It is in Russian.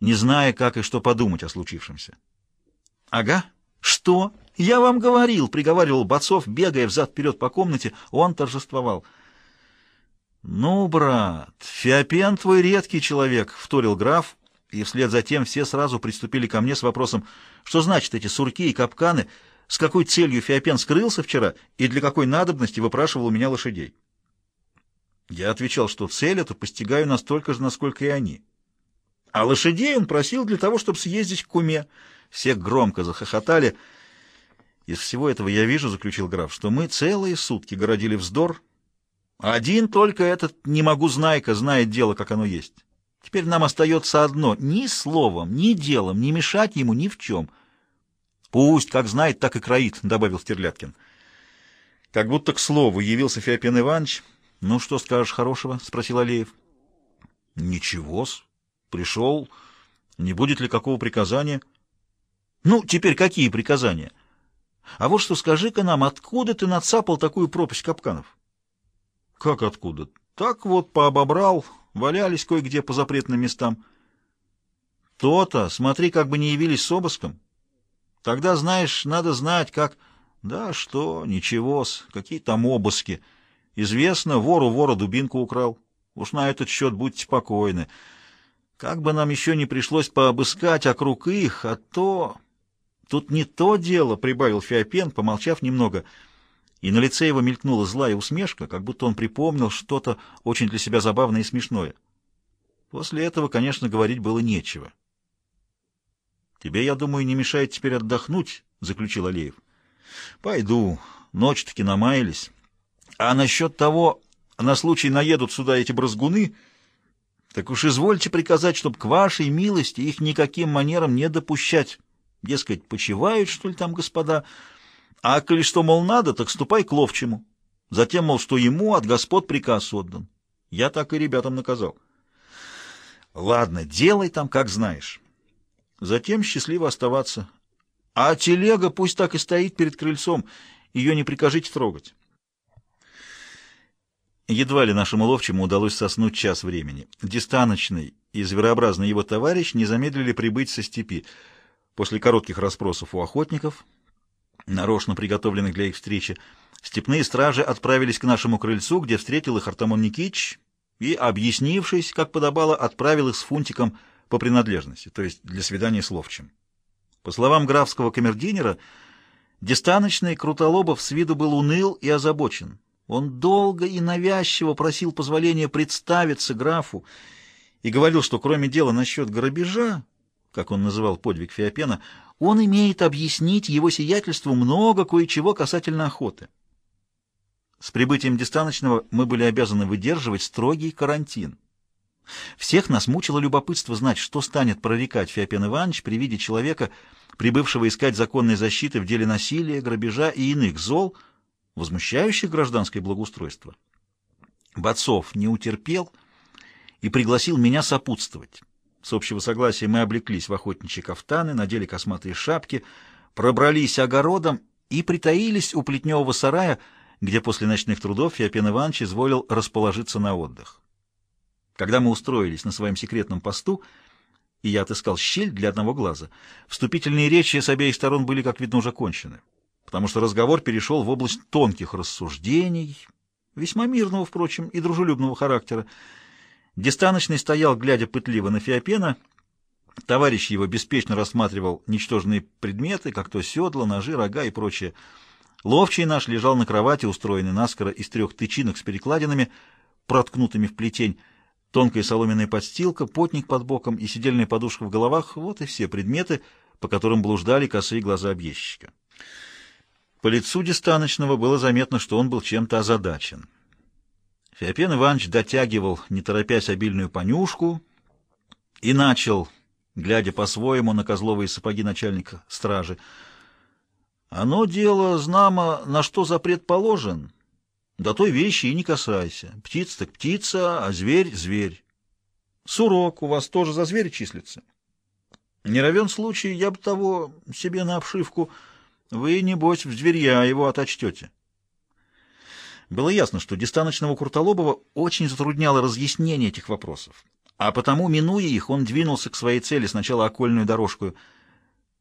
не зная, как и что подумать о случившемся. «Ага. Что? Я вам говорил!» — приговаривал Бацов, бегая взад-вперед по комнате. Он торжествовал. «Ну, брат, Феопен твой редкий человек», — вторил граф, и вслед за тем все сразу приступили ко мне с вопросом, что значит эти сурки и капканы, с какой целью Феопен скрылся вчера и для какой надобности выпрашивал у меня лошадей. Я отвечал, что цель эту постигаю настолько же, насколько и они. А лошадей он просил для того, чтобы съездить к куме. Все громко захохотали. Из всего этого я вижу, — заключил граф, — что мы целые сутки городили вздор. Один только этот «не могу знайка» знает дело, как оно есть. Теперь нам остается одно — ни словом, ни делом не мешать ему ни в чем. Пусть как знает, так и кроит, — добавил Стерляткин. Как будто к слову явился Феопен Иванович. — Ну, что скажешь хорошего? — спросил Алеев. — Ничего-с. Пришел. Не будет ли какого приказания? — Ну, теперь какие приказания? А вот что скажи-ка нам, откуда ты нацапал такую пропасть капканов? — Как откуда? Так вот, пообобрал, валялись кое-где по запретным местам. — То-то, смотри, как бы не явились с обыском. Тогда, знаешь, надо знать, как... Да что, ничего-с, какие там обыски. Известно, вору вора дубинку украл. Уж на этот счет будьте покойны. Как бы нам еще не пришлось пообыскать округ их, а то... Тут не то дело, — прибавил Феопен, помолчав немного, и на лице его мелькнула злая усмешка, как будто он припомнил что-то очень для себя забавное и смешное. После этого, конечно, говорить было нечего. — Тебе, я думаю, не мешает теперь отдохнуть, — заключил Алеев. — Пойду. Ночь-таки намаялись. А насчет того, на случай наедут сюда эти брызгуны... Так уж извольте приказать, чтобы к вашей милости их никаким манером не допущать. Дескать, почивают, что ли, там господа? А коли что, мол, надо, так ступай к ловчему. Затем, мол, что ему от господ приказ отдан. Я так и ребятам наказал. Ладно, делай там, как знаешь. Затем счастливо оставаться. А телега пусть так и стоит перед крыльцом, ее не прикажите трогать. Едва ли нашему ловчему удалось соснуть час времени. Дистаночный и зверообразный его товарищ не замедлили прибыть со степи. После коротких расспросов у охотников, нарочно приготовленных для их встречи, степные стражи отправились к нашему крыльцу, где встретил их Артамон Никитич и, объяснившись, как подобало, отправил их с фунтиком по принадлежности, то есть для свидания с ловчим. По словам графского камердинера, дистаночный Крутолобов с виду был уныл и озабочен. Он долго и навязчиво просил позволения представиться графу и говорил, что кроме дела насчет грабежа, как он называл подвиг Феопена, он имеет объяснить его сиятельству много кое-чего касательно охоты. С прибытием дистаночного мы были обязаны выдерживать строгий карантин. Всех нас мучило любопытство знать, что станет прорекать Феопен Иванович при виде человека, прибывшего искать законной защиты в деле насилия, грабежа и иных зол, возмущающих гражданское благоустройство. Бацов не утерпел и пригласил меня сопутствовать. С общего согласия мы облеклись в охотничьи кафтаны, надели косматые шапки, пробрались огородом и притаились у плетневого сарая, где после ночных трудов Феопен Иванович изволил расположиться на отдых. Когда мы устроились на своем секретном посту, и я отыскал щель для одного глаза, вступительные речи с обеих сторон были, как видно, уже кончены потому что разговор перешел в область тонких рассуждений, весьма мирного, впрочем, и дружелюбного характера. Дистаночный стоял, глядя пытливо на Феопена. Товарищ его беспечно рассматривал ничтожные предметы, как то седла, ножи, рога и прочее. Ловчий наш лежал на кровати, устроенный наскоро из трех тычинок с перекладинами, проткнутыми в плетень, тонкая соломенная подстилка, потник под боком и сидельная подушка в головах — вот и все предметы, по которым блуждали косые глаза объездчика. По лицу дистаночного было заметно, что он был чем-то озадачен. Феопен Иванович дотягивал, не торопясь, обильную понюшку и начал, глядя по-своему на козловые сапоги начальника стражи. «Оно дело, знамо, на что запрет положен, до той вещи и не касайся. Птица так птица, а зверь — зверь. Сурок у вас тоже за зверь числится. Не равен случай, я бы того себе на обшивку...» Вы, небось, в зверья его оточтете. Было ясно, что дистаночного Куртолобова очень затрудняло разъяснение этих вопросов. а потому, минуя их, он двинулся к своей цели сначала окольную дорожку —